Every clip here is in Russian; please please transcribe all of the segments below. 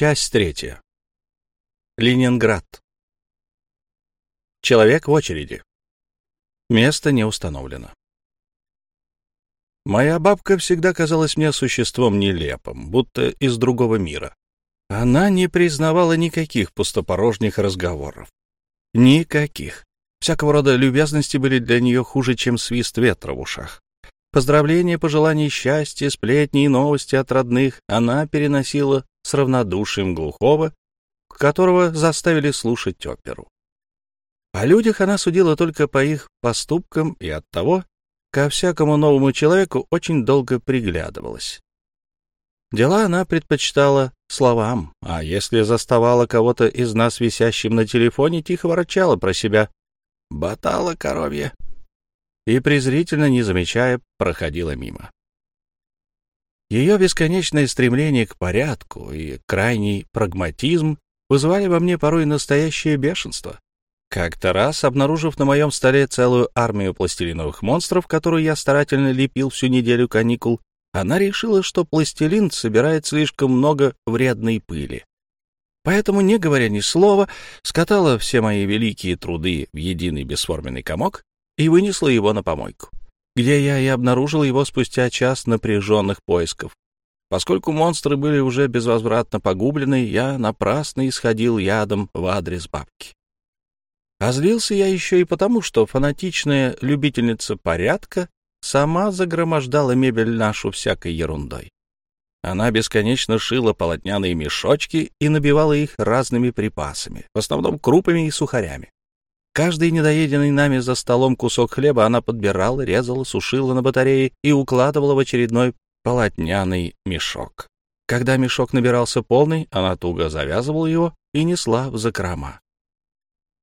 Часть третья. Ленинград. Человек в очереди. Место не установлено. Моя бабка всегда казалась мне существом нелепым, будто из другого мира. Она не признавала никаких пустопорожних разговоров. Никаких. Всякого рода любезности были для нее хуже, чем свист ветра в ушах. Поздравления, пожелания счастья, сплетни и новости от родных она переносила с равнодушием глухого, которого заставили слушать оперу. О людях она судила только по их поступкам и от того, ко всякому новому человеку очень долго приглядывалась. Дела она предпочитала словам, а если заставала кого-то из нас висящим на телефоне, тихо ворчала про себя «Батала коровья» и, презрительно не замечая, проходила мимо. Ее бесконечное стремление к порядку и крайний прагматизм вызывали во мне порой настоящее бешенство. Как-то раз, обнаружив на моем столе целую армию пластилиновых монстров, которую я старательно лепил всю неделю каникул, она решила, что пластилин собирает слишком много вредной пыли. Поэтому, не говоря ни слова, скатала все мои великие труды в единый бесформенный комок и вынесла его на помойку где я и обнаружил его спустя час напряженных поисков. Поскольку монстры были уже безвозвратно погублены, я напрасно исходил ядом в адрес бабки. А злился я еще и потому, что фанатичная любительница порядка сама загромождала мебель нашу всякой ерундой. Она бесконечно шила полотняные мешочки и набивала их разными припасами, в основном крупами и сухарями. Каждый недоеденный нами за столом кусок хлеба она подбирала, резала, сушила на батарее и укладывала в очередной полотняный мешок. Когда мешок набирался полный, она туго завязывала его и несла в закрома.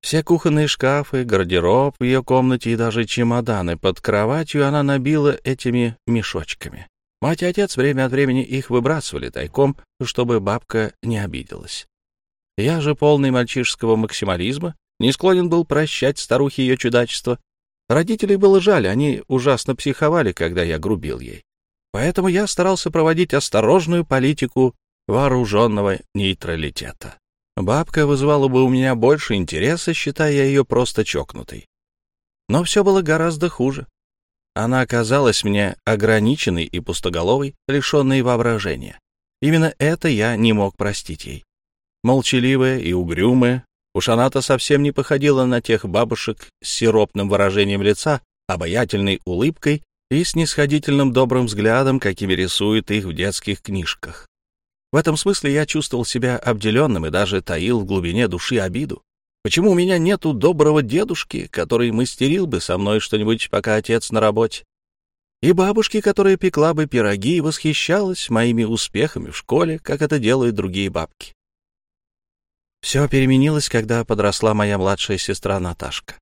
Все кухонные шкафы, гардероб в ее комнате и даже чемоданы под кроватью она набила этими мешочками. Мать и отец время от времени их выбрасывали тайком, чтобы бабка не обиделась. Я же, полный мальчишеского максимализма, не склонен был прощать старухе ее чудачество. Родителей было жаль, они ужасно психовали, когда я грубил ей. Поэтому я старался проводить осторожную политику вооруженного нейтралитета. Бабка вызывала бы у меня больше интереса, считая ее просто чокнутой. Но все было гораздо хуже. Она оказалась мне ограниченной и пустоголовой, лишенной воображения. Именно это я не мог простить ей. Молчаливая и угрюмая, Уж она-то совсем не походила на тех бабушек с сиропным выражением лица, обаятельной улыбкой и снисходительным добрым взглядом, какими рисуют их в детских книжках. В этом смысле я чувствовал себя обделенным и даже таил в глубине души обиду. Почему у меня нету доброго дедушки, который мастерил бы со мной что-нибудь, пока отец на работе? И бабушки, которая пекла бы пироги и восхищалась моими успехами в школе, как это делают другие бабки. Все переменилось, когда подросла моя младшая сестра Наташка.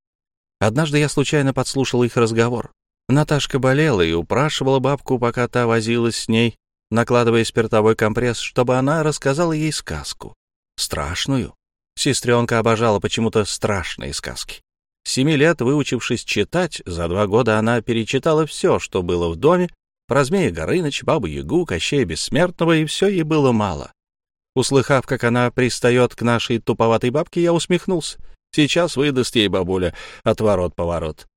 Однажды я случайно подслушал их разговор. Наташка болела и упрашивала бабку, пока та возилась с ней, накладывая спиртовой компресс, чтобы она рассказала ей сказку. Страшную. Сестренка обожала почему-то страшные сказки. С семи лет, выучившись читать, за два года она перечитала все, что было в доме, про Змея Горыныч, Бабу-Ягу, Кощея Бессмертного, и все ей было мало. Услыхав, как она пристает к нашей туповатой бабке, я усмехнулся. Сейчас выдаст ей бабуля отворот-поворот.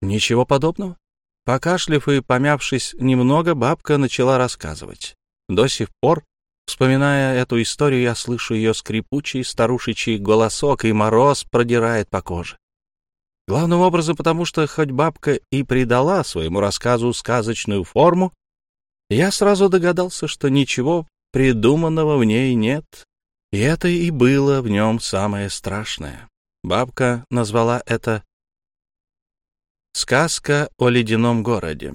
Ничего подобного. Покашлив и помявшись немного, бабка начала рассказывать. До сих пор, вспоминая эту историю, я слышу ее скрипучий старушечий голосок, и мороз продирает по коже. Главным образом потому, что хоть бабка и придала своему рассказу сказочную форму, я сразу догадался, что ничего придуманного в ней нет. И это и было в нем самое страшное. Бабка назвала это «Сказка о ледяном городе».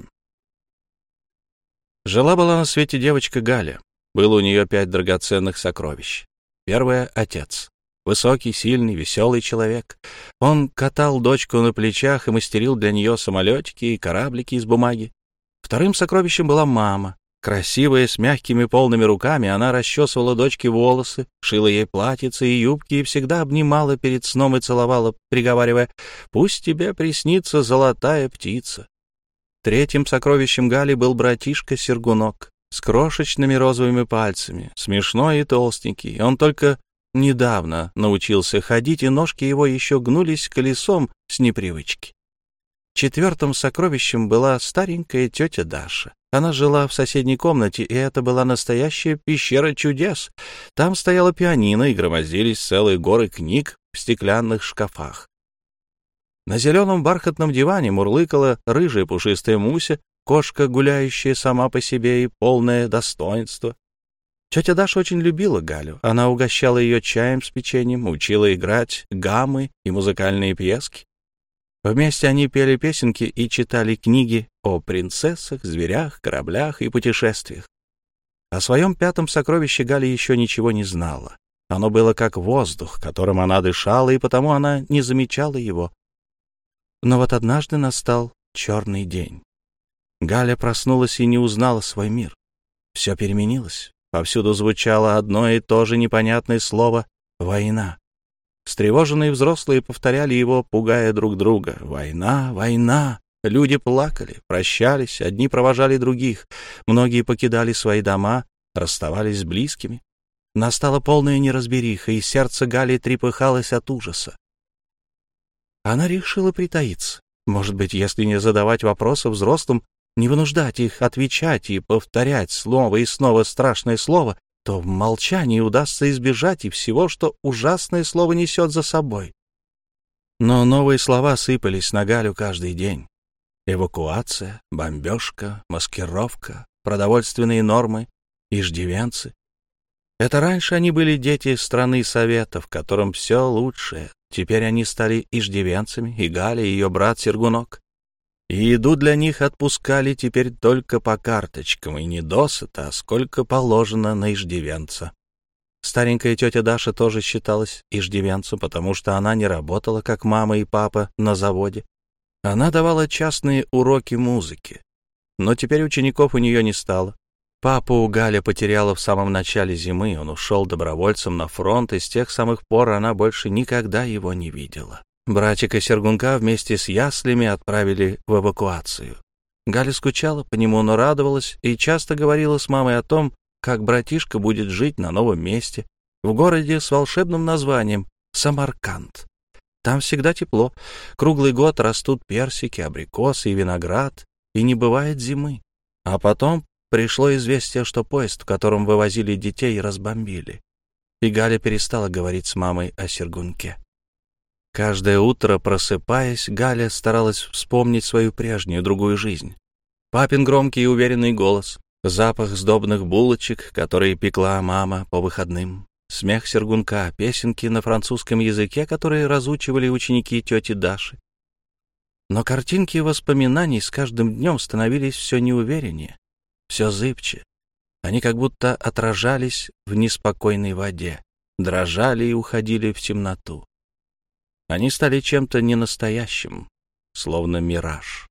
Жила-была на свете девочка Галя. Было у нее пять драгоценных сокровищ. Первое — отец. Высокий, сильный, веселый человек. Он катал дочку на плечах и мастерил для нее самолетики и кораблики из бумаги. Вторым сокровищем была мама. Красивая, с мягкими полными руками, она расчесывала дочке волосы, шила ей платьицы и юбки и всегда обнимала перед сном и целовала, приговаривая «Пусть тебе приснится золотая птица». Третьим сокровищем Гали был братишка Сергунок, с крошечными розовыми пальцами, смешной и толстенький. Он только недавно научился ходить, и ножки его еще гнулись колесом с непривычки. Четвертым сокровищем была старенькая тетя Даша. Она жила в соседней комнате, и это была настоящая пещера чудес. Там стояла пианино, и громоздились целые горы книг в стеклянных шкафах. На зеленом бархатном диване мурлыкала рыжая пушистая Муся, кошка, гуляющая сама по себе и полное достоинство. Тетя Даша очень любила Галю. Она угощала ее чаем с печеньем, учила играть гаммы и музыкальные пьески. Вместе они пели песенки и читали книги о принцессах, зверях, кораблях и путешествиях. О своем пятом сокровище Галя еще ничего не знала. Оно было как воздух, которым она дышала, и потому она не замечала его. Но вот однажды настал черный день. Галя проснулась и не узнала свой мир. Все переменилось. Повсюду звучало одно и то же непонятное слово «война». Встревоженные взрослые повторяли его, пугая друг друга. «Война! Война!» Люди плакали, прощались, одни провожали других. Многие покидали свои дома, расставались с близкими. Настала полная неразбериха, и сердце Гали трепыхалось от ужаса. Она решила притаиться. Может быть, если не задавать вопросы взрослым, не вынуждать их отвечать и повторять снова и снова страшное слово, то в молчании удастся избежать и всего, что ужасное слово несет за собой. Но новые слова сыпались на Галю каждый день. Эвакуация, бомбежка, маскировка, продовольственные нормы, иждивенцы. Это раньше они были дети страны Советов, которым все лучшее. Теперь они стали иждивенцами, и Галя, и ее брат Сергунок. И еду для них отпускали теперь только по карточкам, и не досыта, а сколько положено на иждивенца. Старенькая тетя Даша тоже считалась иждивенцем, потому что она не работала, как мама и папа, на заводе. Она давала частные уроки музыки. Но теперь учеников у нее не стало. Папу Галя потеряла в самом начале зимы, он ушел добровольцем на фронт, и с тех самых пор она больше никогда его не видела. Братика Сергунка вместе с яслями отправили в эвакуацию. Галя скучала по нему, но радовалась и часто говорила с мамой о том, как братишка будет жить на новом месте, в городе с волшебным названием Самарканд. Там всегда тепло, круглый год растут персики, абрикосы и виноград, и не бывает зимы. А потом пришло известие, что поезд, в котором вывозили детей, разбомбили. И Галя перестала говорить с мамой о Сергунке. Каждое утро, просыпаясь, Галя старалась вспомнить свою прежнюю другую жизнь. Папин громкий и уверенный голос, запах сдобных булочек, которые пекла мама по выходным, смех Сергунка, песенки на французском языке, которые разучивали ученики тети Даши. Но картинки воспоминаний с каждым днем становились все неувереннее, все зыбче. Они как будто отражались в неспокойной воде, дрожали и уходили в темноту. Они стали чем-то ненастоящим, словно мираж.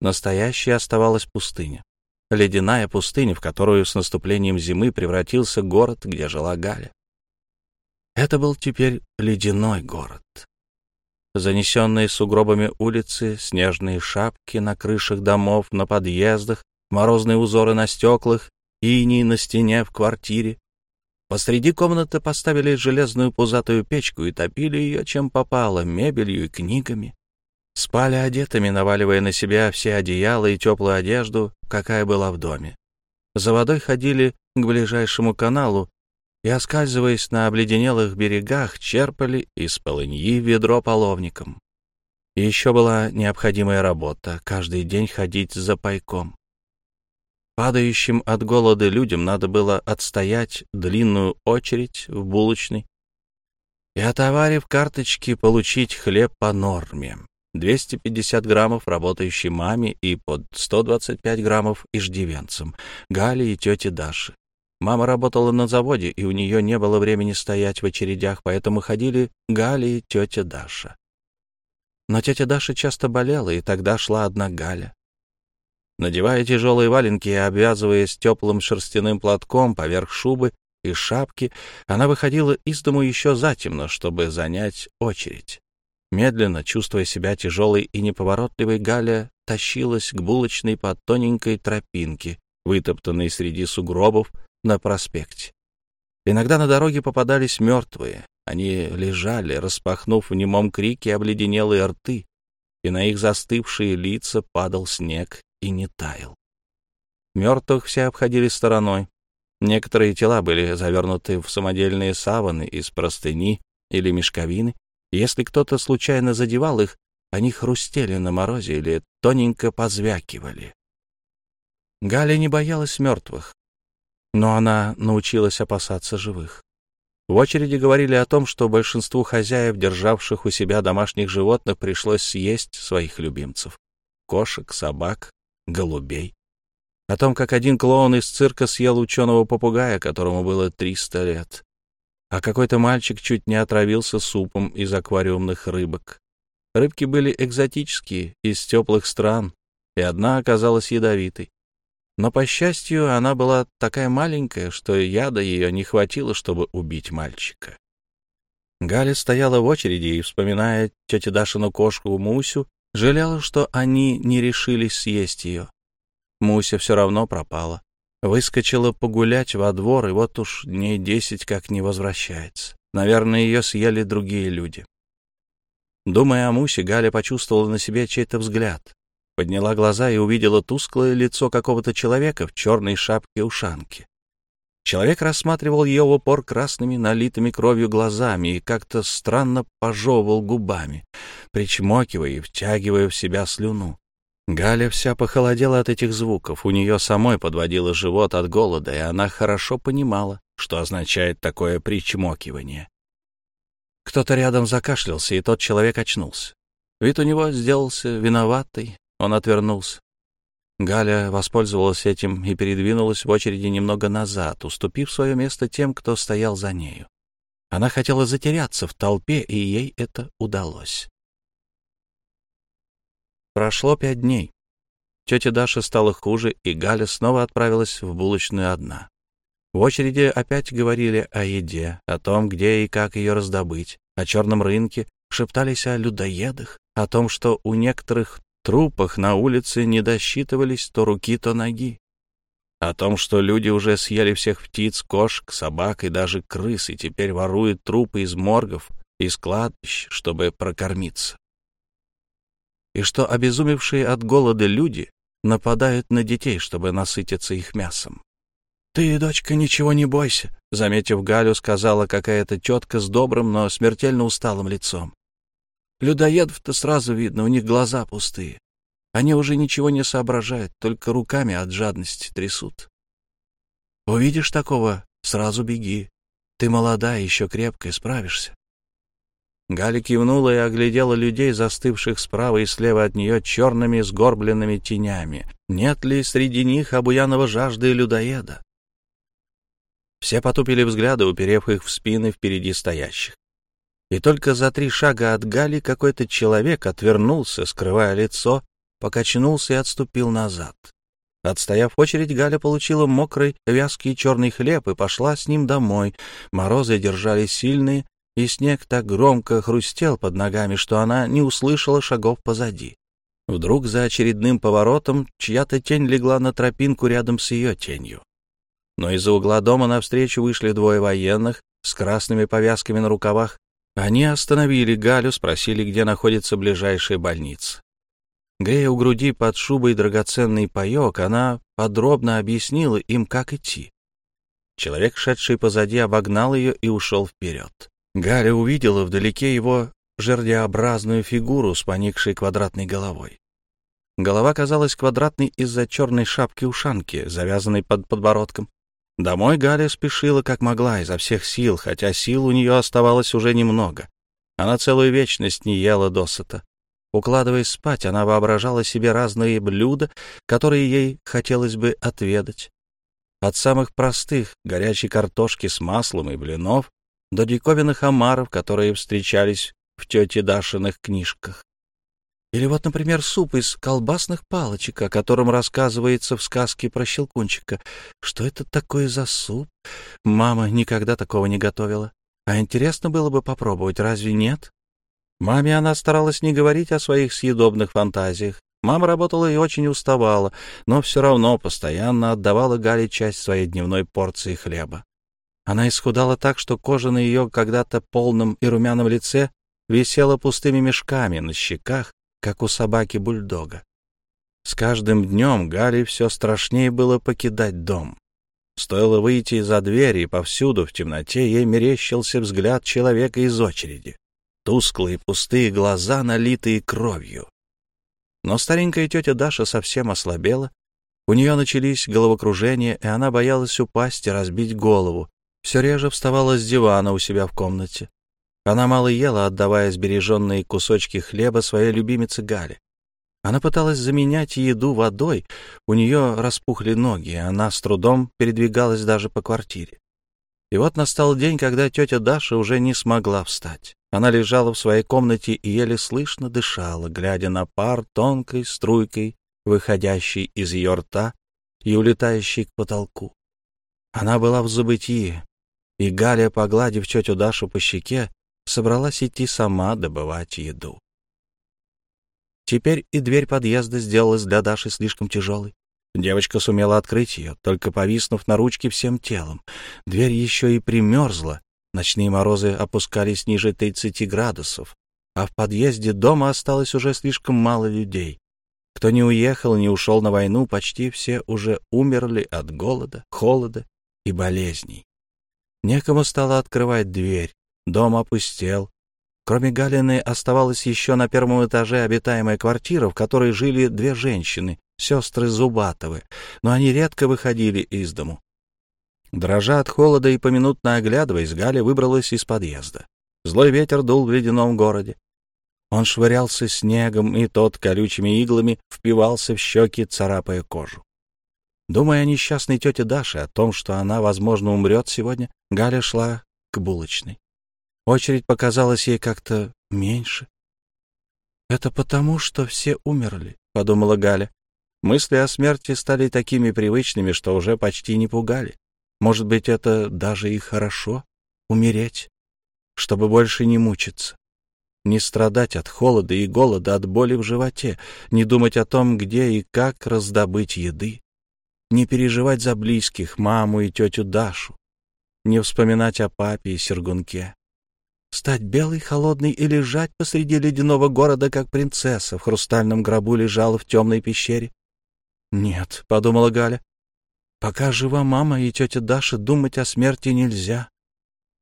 Настоящей оставалась пустыня. Ледяная пустыня, в которую с наступлением зимы превратился город, где жила Галя. Это был теперь ледяной город. Занесенные сугробами улицы, снежные шапки на крышах домов, на подъездах, морозные узоры на стеклах, иней на стене в квартире, Посреди комнаты поставили железную пузатую печку и топили ее, чем попало, мебелью и книгами. Спали одетыми, наваливая на себя все одеяла и теплую одежду, какая была в доме. За водой ходили к ближайшему каналу и, оскальзываясь на обледенелых берегах, черпали из полыньи ведро половником. И еще была необходимая работа — каждый день ходить за пайком. Падающим от голода людям надо было отстоять длинную очередь в булочной и, отоварив карточки, получить хлеб по норме. 250 граммов работающей маме и под 125 граммов иждивенцам, Гале и тете Даше. Мама работала на заводе, и у нее не было времени стоять в очередях, поэтому ходили Галя и тетя Даша. Но тетя Даша часто болела, и тогда шла одна Галя. Надевая тяжелые валенки и обвязываясь теплым шерстяным платком поверх шубы и шапки, она выходила из дому еще затемно, чтобы занять очередь. Медленно, чувствуя себя тяжелой и неповоротливой, Галя тащилась к булочной по тоненькой тропинке, вытоптанный среди сугробов на проспекте. Иногда на дороге попадались мертвые. Они лежали, распахнув в немом крике обледенелые рты, и на их застывшие лица падал снег и не таял. Мертвых все обходили стороной. Некоторые тела были завернуты в самодельные саваны из простыни или мешковины. Если кто-то случайно задевал их, они хрустели на морозе или тоненько позвякивали. Галя не боялась мертвых, но она научилась опасаться живых. В очереди говорили о том, что большинству хозяев, державших у себя домашних животных, пришлось съесть своих любимцев — кошек, собак, голубей. О том, как один клоун из цирка съел ученого попугая, которому было 300 лет. А какой-то мальчик чуть не отравился супом из аквариумных рыбок. Рыбки были экзотические, из теплых стран, и одна оказалась ядовитой. Но, по счастью, она была такая маленькая, что яда ее не хватило, чтобы убить мальчика. Галя стояла в очереди и, вспоминая тетя Дашину кошку Мусю, жалела, что они не решились съесть ее. Муся все равно пропала. Выскочила погулять во двор, и вот уж дней десять как не возвращается. Наверное, ее съели другие люди. Думая о Мусе, Галя почувствовала на себе чей-то взгляд подняла глаза и увидела тусклое лицо какого-то человека в черной шапке-ушанке. Человек рассматривал ее в упор красными, налитыми кровью глазами и как-то странно пожевывал губами, причмокивая и втягивая в себя слюну. Галя вся похолодела от этих звуков, у нее самой подводило живот от голода, и она хорошо понимала, что означает такое причмокивание. Кто-то рядом закашлялся, и тот человек очнулся. Вид у него сделался виноватый, он отвернулся. Галя воспользовалась этим и передвинулась в очереди немного назад, уступив свое место тем, кто стоял за нею. Она хотела затеряться в толпе, и ей это удалось. Прошло пять дней. Тетя Даша стала хуже, и Галя снова отправилась в булочную одна. В очереди опять говорили о еде, о том, где и как ее раздобыть, о черном рынке, шептались о людоедах, о том, что у некоторых трупах на улице не досчитывались то руки, то ноги. О том, что люди уже съели всех птиц, кошек, собак и даже крыс, и теперь воруют трупы из моргов, из кладбищ, чтобы прокормиться. И что обезумевшие от голода люди нападают на детей, чтобы насытиться их мясом. «Ты, дочка, ничего не бойся», — заметив Галю, сказала какая-то тетка с добрым, но смертельно усталым лицом. Людоедов-то сразу видно, у них глаза пустые. Они уже ничего не соображают, только руками от жадности трясут. Увидишь такого, сразу беги. Ты молодая, еще крепкая, справишься. Галя кивнула и оглядела людей, застывших справа и слева от нее черными сгорбленными тенями. Нет ли среди них обуянного жажды людоеда? Все потупили взгляды, уперев их в спины впереди стоящих и только за три шага от Гали какой-то человек отвернулся, скрывая лицо, покачнулся и отступил назад. Отстояв очередь, Галя получила мокрый, вязкий черный хлеб и пошла с ним домой. Морозы держались сильные, и снег так громко хрустел под ногами, что она не услышала шагов позади. Вдруг за очередным поворотом чья-то тень легла на тропинку рядом с ее тенью. Но из-за угла дома навстречу вышли двое военных с красными повязками на рукавах они остановили Галю, спросили, где находится ближайшая больница. Грея у груди под шубой драгоценный паек, она подробно объяснила им, как идти. Человек, шедший позади, обогнал ее и ушел вперед. Галя увидела вдалеке его жердеобразную фигуру с поникшей квадратной головой. Голова казалась квадратной из-за черной шапки-ушанки, завязанной под подбородком. Домой Галя спешила как могла изо всех сил, хотя сил у нее оставалось уже немного. Она целую вечность не ела досыта. Укладываясь спать, она воображала себе разные блюда, которые ей хотелось бы отведать. От самых простых — горячей картошки с маслом и блинов, до диковинных омаров, которые встречались в тете Дашиных книжках. Или вот, например, суп из колбасных палочек, о котором рассказывается в сказке про Щелкунчика. Что это такое за суп? Мама никогда такого не готовила. А интересно было бы попробовать, разве нет? Маме она старалась не говорить о своих съедобных фантазиях. Мама работала и очень уставала, но все равно постоянно отдавала Гале часть своей дневной порции хлеба. Она исхудала так, что кожа на ее когда-то полном и румяном лице висела пустыми мешками на щеках, как у собаки-бульдога. С каждым днем Гале все страшнее было покидать дом. Стоило выйти за дверь, и повсюду в темноте ей мерещился взгляд человека из очереди. Тусклые пустые глаза, налитые кровью. Но старенькая тетя Даша совсем ослабела. У нее начались головокружения, и она боялась упасть и разбить голову. Все реже вставала с дивана у себя в комнате. Она мало ела, отдавая сбереженные кусочки хлеба своей любимице Гале. Она пыталась заменять еду водой, у нее распухли ноги, она с трудом передвигалась даже по квартире. И вот настал день, когда тетя Даша уже не смогла встать. Она лежала в своей комнате и еле слышно дышала, глядя на пар тонкой струйкой, выходящей из ее рта и улетающей к потолку. Она была в забытии, и Галя, погладив тетю Дашу по щеке, собралась идти сама добывать еду. Теперь и дверь подъезда сделалась для Даши слишком тяжелой. Девочка сумела открыть ее, только повиснув на ручке всем телом. Дверь еще и примерзла. Ночные морозы опускались ниже 30 градусов, а в подъезде дома осталось уже слишком мало людей. Кто не уехал, не ушел на войну, почти все уже умерли от голода, холода и болезней. Некому стало открывать дверь, дом опустел, Кроме Галины оставалась еще на первом этаже обитаемая квартира, в которой жили две женщины, сестры Зубатовы, но они редко выходили из дому. Дрожа от холода и поминутно оглядываясь, Галя выбралась из подъезда. Злой ветер дул в ледяном городе. Он швырялся снегом, и тот колючими иглами впивался в щеки, царапая кожу. Думая о несчастной тете Даше, о том, что она, возможно, умрет сегодня, Галя шла к булочной. Очередь показалась ей как-то меньше. «Это потому, что все умерли», — подумала Галя. Мысли о смерти стали такими привычными, что уже почти не пугали. Может быть, это даже и хорошо — умереть, чтобы больше не мучиться, не страдать от холода и голода, от боли в животе, не думать о том, где и как раздобыть еды, не переживать за близких, маму и тетю Дашу, не вспоминать о папе и Сергунке. Стать белой, холодной и лежать посреди ледяного города, как принцесса в хрустальном гробу лежала в темной пещере? Нет, — подумала Галя, — пока жива мама и тетя Даша, думать о смерти нельзя.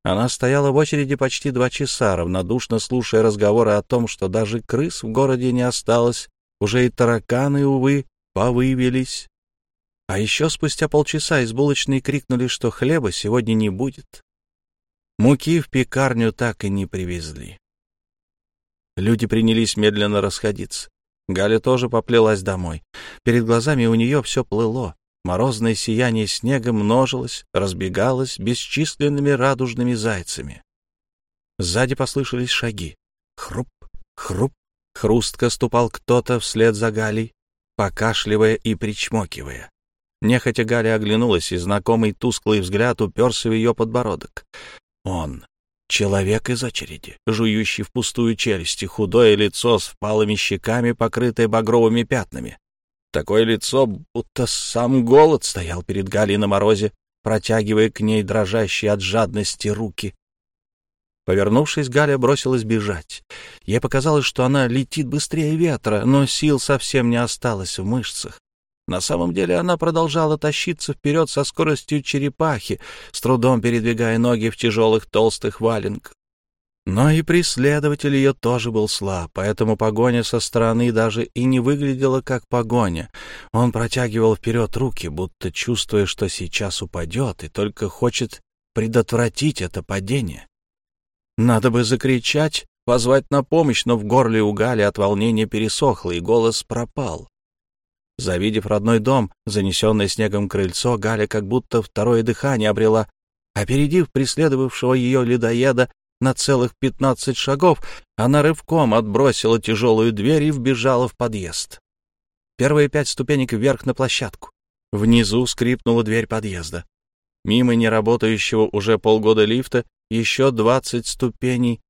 Она стояла в очереди почти два часа, равнодушно слушая разговоры о том, что даже крыс в городе не осталось, уже и тараканы, увы, повывелись. А еще спустя полчаса из булочной крикнули, что хлеба сегодня не будет. Муки в пекарню так и не привезли. Люди принялись медленно расходиться. Галя тоже поплелась домой. Перед глазами у нее все плыло. Морозное сияние снега множилось, разбегалось бесчисленными радужными зайцами. Сзади послышались шаги. Хруп, хруп, хрустко ступал кто-то вслед за Галей, покашливая и причмокивая. Нехотя Галя оглянулась, и знакомый тусклый взгляд уперся в ее подбородок. Он — человек из очереди, жующий в пустую челюсти, худое лицо с впалыми щеками, покрытое багровыми пятнами. Такое лицо, будто сам голод стоял перед Галей на морозе, протягивая к ней дрожащие от жадности руки. Повернувшись, Галя бросилась бежать. Ей показалось, что она летит быстрее ветра, но сил совсем не осталось в мышцах. На самом деле она продолжала тащиться вперед со скоростью черепахи, с трудом передвигая ноги в тяжелых толстых валенках. Но и преследователь ее тоже был слаб, поэтому погоня со стороны даже и не выглядела как погоня. Он протягивал вперед руки, будто чувствуя, что сейчас упадет, и только хочет предотвратить это падение. Надо бы закричать, позвать на помощь, но в горле у Гали от волнения пересохло, и голос пропал. Завидев родной дом, занесенное снегом крыльцо, Галя как будто второе дыхание обрела. Опередив преследовавшего ее ледоеда на целых пятнадцать шагов, она рывком отбросила тяжелую дверь и вбежала в подъезд. Первые пять ступенек вверх на площадку. Внизу скрипнула дверь подъезда. Мимо неработающего уже полгода лифта еще двадцать ступеней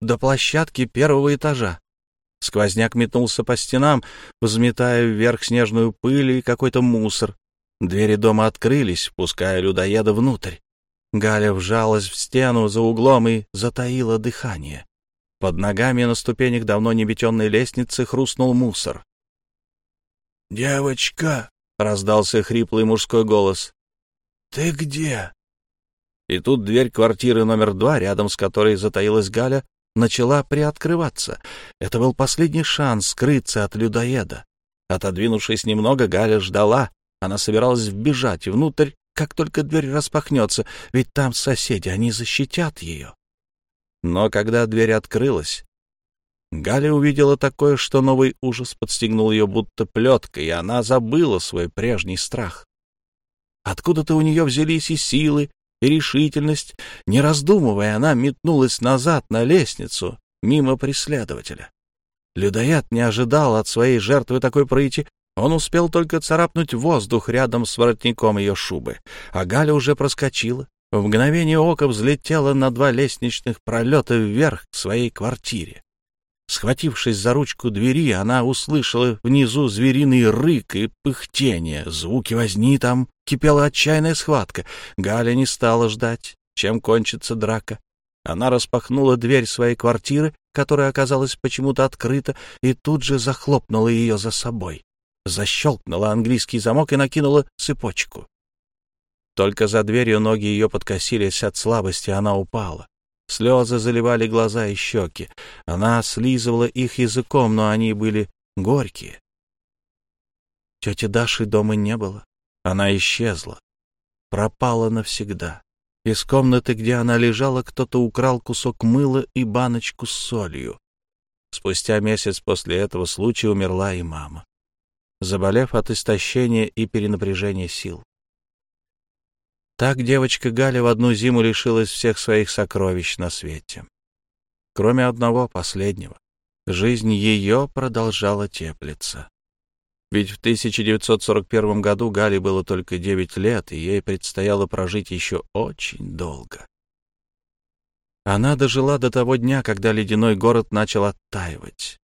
до площадки первого этажа. Сквозняк метнулся по стенам, взметая вверх снежную пыль и какой-то мусор. Двери дома открылись, пуская людоеда внутрь. Галя вжалась в стену за углом и затаила дыхание. Под ногами на ступенях давно неметенной лестницы хрустнул мусор. «Девочка!» — раздался хриплый мужской голос. «Ты где?» И тут дверь квартиры номер два, рядом с которой затаилась Галя, начала приоткрываться. Это был последний шанс скрыться от людоеда. Отодвинувшись немного, Галя ждала. Она собиралась вбежать внутрь, как только дверь распахнется, ведь там соседи, они защитят ее. Но когда дверь открылась, Галя увидела такое, что новый ужас подстегнул ее будто плеткой, и она забыла свой прежний страх. Откуда-то у нее взялись и силы, и решительность. Не раздумывая, она метнулась назад на лестницу, мимо преследователя. Людоед не ожидал от своей жертвы такой прыти. Он успел только царапнуть воздух рядом с воротником ее шубы, а Галя уже проскочила. В мгновение ока взлетела на два лестничных пролета вверх к своей квартире. Схватившись за ручку двери, она услышала внизу звериный рык и пыхтение. Звуки возни там кипела отчаянная схватка. Галя не стала ждать, чем кончится драка. Она распахнула дверь своей квартиры, которая оказалась почему-то открыта, и тут же захлопнула ее за собой. Защелкнула английский замок и накинула цепочку. Только за дверью ноги ее подкосились от слабости, она упала. Слезы заливали глаза и щеки. Она слизывала их языком, но они были горькие. Тети Даши дома не было. Она исчезла. Пропала навсегда. Из комнаты, где она лежала, кто-то украл кусок мыла и баночку с солью. Спустя месяц после этого случая умерла и мама, заболев от истощения и перенапряжения сил. Так девочка Галя в одну зиму лишилась всех своих сокровищ на свете. Кроме одного, последнего. Жизнь ее продолжала теплиться. Ведь в 1941 году Гале было только 9 лет, и ей предстояло прожить еще очень долго. Она дожила до того дня, когда ледяной город начал оттаивать.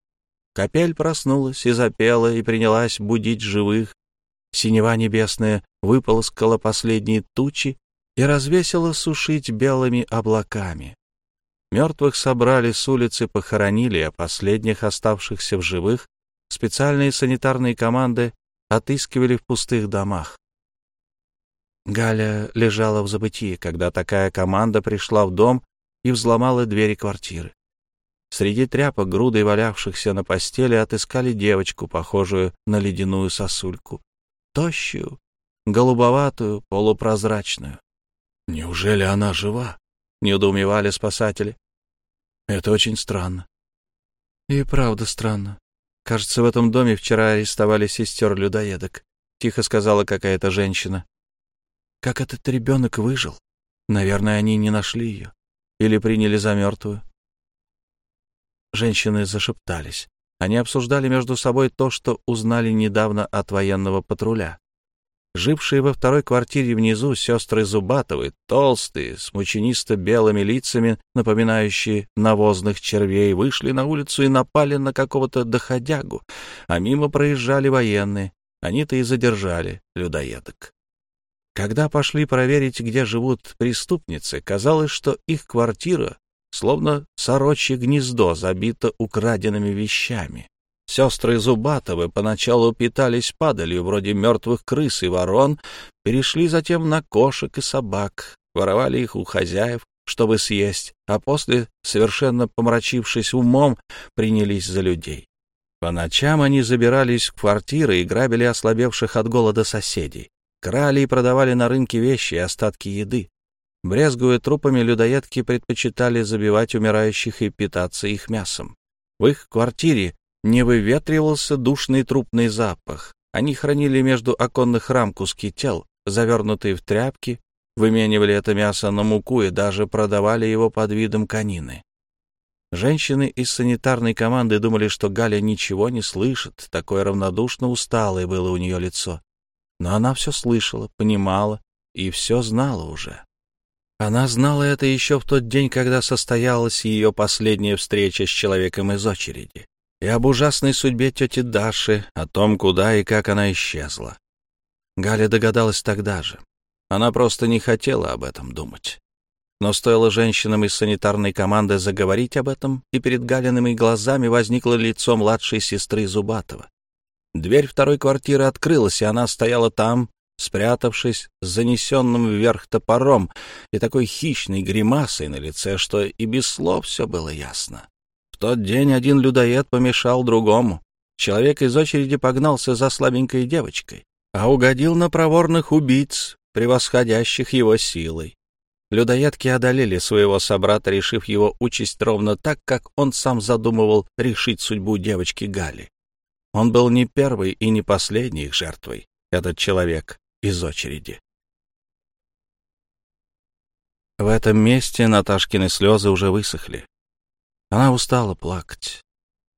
Капель проснулась и запела, и принялась будить живых, Синева небесная выползкала последние тучи и развесила сушить белыми облаками. Мертвых собрали с улицы, похоронили, а последних, оставшихся в живых, специальные санитарные команды отыскивали в пустых домах. Галя лежала в забытии, когда такая команда пришла в дом и взломала двери квартиры. Среди тряпок, грудой валявшихся на постели, отыскали девочку, похожую на ледяную сосульку тощую, голубоватую, полупрозрачную. Неужели она жива? Недоумевали спасатели. Это очень странно. И правда странно. Кажется, в этом доме вчера арестовали сестер-людоедок, тихо сказала какая-то женщина. Как этот ребенок выжил? Наверное, они не нашли ее. Или приняли за мертвую. Женщины зашептались. Они обсуждали между собой то, что узнали недавно от военного патруля. Жившие во второй квартире внизу сестры Зубатовы, толстые, с мученисто-белыми лицами, напоминающие навозных червей, вышли на улицу и напали на какого-то доходягу, а мимо проезжали военные. Они-то и задержали людоедок. Когда пошли проверить, где живут преступницы, казалось, что их квартира словно сорочье гнездо, забито украденными вещами. Сестры Зубатовы поначалу питались падалью, вроде мертвых крыс и ворон, перешли затем на кошек и собак, воровали их у хозяев, чтобы съесть, а после, совершенно помрачившись умом, принялись за людей. По ночам они забирались в квартиры и грабили ослабевших от голода соседей, крали и продавали на рынке вещи и остатки еды. Брезгуя трупами, людоедки предпочитали забивать умирающих и питаться их мясом. В их квартире не выветривался душный трупный запах. Они хранили между оконных рам куски тел, завернутые в тряпки, выменивали это мясо на муку и даже продавали его под видом конины. Женщины из санитарной команды думали, что Галя ничего не слышит, такое равнодушно усталое было у нее лицо. Но она все слышала, понимала и все знала уже. Она знала это еще в тот день, когда состоялась ее последняя встреча с человеком из очереди. и об ужасной судьбе тети Даши, о том, куда и как она исчезла. Галя догадалась тогда же. Она просто не хотела об этом думать. Но стоило женщинам из санитарной команды заговорить об этом, и перед Галиными глазами возникло лицо младшей сестры Зубатова. Дверь второй квартиры открылась, и она стояла там, спрятавшись с занесенным вверх топором и такой хищной гримасой на лице, что и без слов все было ясно. В тот день один людоед помешал другому. Человек из очереди погнался за слабенькой девочкой, а угодил на проворных убийц, превосходящих его силой. Людоедки одолели своего собрата, решив его участь ровно так, как он сам задумывал решить судьбу девочки Гали. Он был не первой и не последней их жертвой, этот человек из очереди. В этом месте Наташкины слезы уже высохли. Она устала плакать.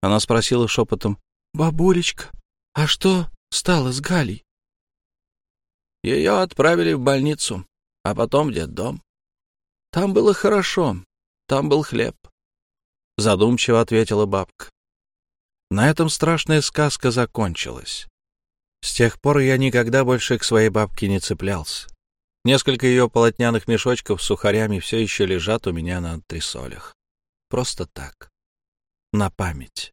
Она спросила шепотом, «Бабулечка, а что стало с Галей?» Ее отправили в больницу, а потом в детдом. Там было хорошо, там был хлеб. Задумчиво ответила бабка. На этом страшная сказка закончилась. С тех пор я никогда больше к своей бабке не цеплялся. Несколько ее полотняных мешочков с сухарями все еще лежат у меня на антресолях. Просто так. На память.